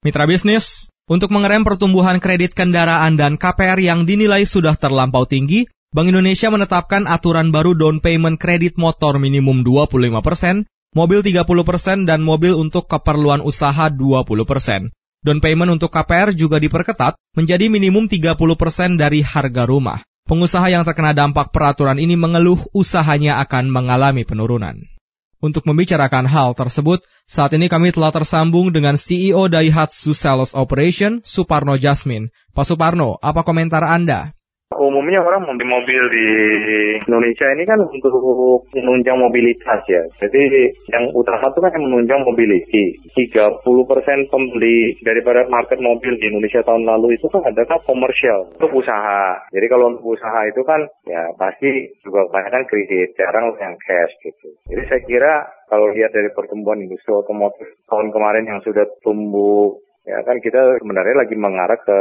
Mitra bisnis, untuk mengerem pertumbuhan kredit kendaraan dan KPR yang dinilai sudah terlampau tinggi, Bank Indonesia menetapkan aturan baru down payment kredit motor minimum 25%, mobil 30%, dan mobil untuk keperluan usaha 20%. Down payment untuk KPR juga diperketat menjadi minimum 30% dari harga rumah. Pengusaha yang terkena dampak peraturan ini mengeluh usahanya akan mengalami penurunan. Untuk membicarakan hal tersebut, saat ini kami telah tersambung dengan CEO Daihatsu Sales Operation, Suparno Jasmine. Pak Suparno, apa komentar Anda? Umumnya orang mobil-mobil di Indonesia ini kan untuk menunjang mobilitas ya. Jadi yang utama itu kan menunjang mobility. 30% pembeli daripada market mobil di Indonesia tahun lalu itu kan adalah komersial untuk usaha. Jadi kalau untuk usaha itu kan ya pasti juga kebanyakan kredit, jarang yang cash gitu. Jadi saya kira kalau lihat dari pertumbuhan industri otomotif tahun kemarin yang sudah tumbuh Ya kan kita sebenarnya lagi mengarah ke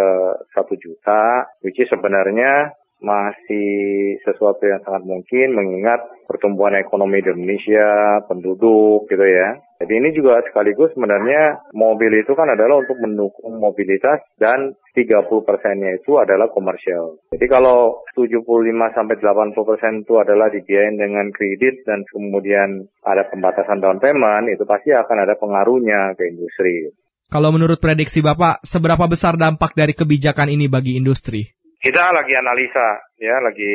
satu juta, which is sebenarnya masih sesuatu yang sangat mungkin mengingat pertumbuhan ekonomi di Indonesia, penduduk gitu ya. Jadi ini juga sekaligus sebenarnya mobil itu kan adalah untuk mendukung mobilitas dan 30 persennya itu adalah komersial. Jadi kalau 75 sampai 80 persen itu adalah dibiayain dengan kredit dan kemudian ada pembatasan down payment, itu pasti akan ada pengaruhnya ke industri. Kalau menurut prediksi Bapak, seberapa besar dampak dari kebijakan ini bagi industri? Kita lagi analisa, ya, lagi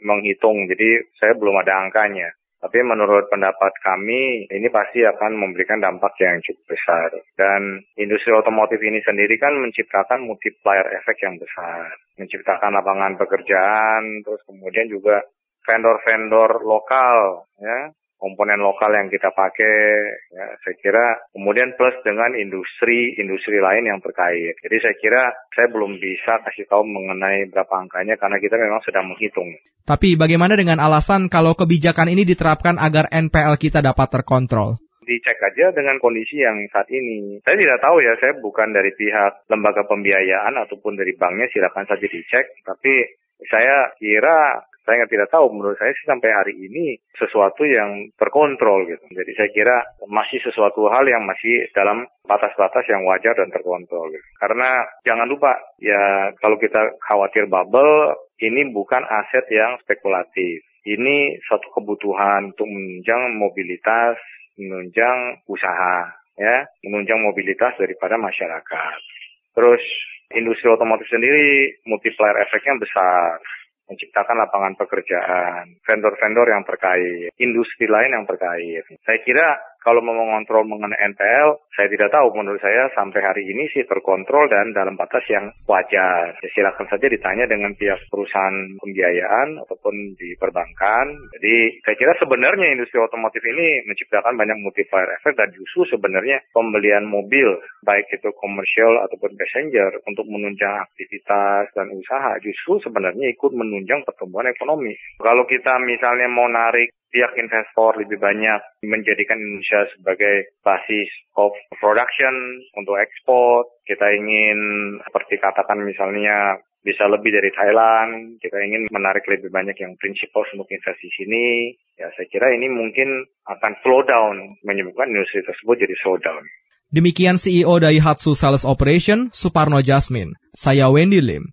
menghitung. Jadi saya belum ada angkanya. Tapi menurut pendapat kami, ini pasti akan memberikan dampak yang cukup besar. Dan industri otomotif ini sendiri kan menciptakan multiplier efek yang besar. Menciptakan lapangan pekerjaan, terus kemudian juga vendor-vendor lokal, ya, komponen lokal yang kita pakai, ya, saya kira kemudian plus dengan industri-industri lain yang terkait. Jadi saya kira saya belum bisa kasih tahu mengenai berapa angkanya karena kita memang sedang menghitung. Tapi bagaimana dengan alasan kalau kebijakan ini diterapkan agar NPL kita dapat terkontrol? dicek aja dengan kondisi yang saat ini. Saya tidak tahu ya, saya bukan dari pihak lembaga pembiayaan ataupun dari banknya, silakan saja dicek. Tapi saya kira saya tidak tahu menurut saya sih sampai hari ini sesuatu yang terkontrol gitu. Jadi saya kira masih sesuatu hal yang masih dalam batas-batas yang wajar dan terkontrol gitu. Karena jangan lupa ya kalau kita khawatir bubble ini bukan aset yang spekulatif. Ini suatu kebutuhan untuk menunjang mobilitas, menunjang usaha, ya, menunjang mobilitas daripada masyarakat. Terus industri otomotif sendiri multiplier efeknya besar menciptakan lapangan pekerjaan, vendor-vendor yang terkait, industri lain yang terkait. Saya kira kalau mau mengontrol mengenai NPL, saya tidak tahu. Menurut saya sampai hari ini sih terkontrol dan dalam batas yang wajar. Ya, silakan saja ditanya dengan pihak perusahaan pembiayaan ataupun di perbankan. Jadi saya kira sebenarnya industri otomotif ini menciptakan banyak multiplier effect dan justru sebenarnya pembelian mobil baik itu komersial ataupun passenger untuk menunjang aktivitas dan usaha justru sebenarnya ikut menunjang pertumbuhan ekonomi. Kalau kita misalnya mau narik pihak investor lebih banyak menjadikan Indonesia sebagai basis of production untuk ekspor. Kita ingin seperti katakan misalnya bisa lebih dari Thailand, kita ingin menarik lebih banyak yang prinsipal untuk investasi sini. Ya saya kira ini mungkin akan slow down, menyebabkan industri tersebut jadi slow down. Demikian CEO Daihatsu Sales Operation, Suparno Jasmine. Saya Wendy Lim.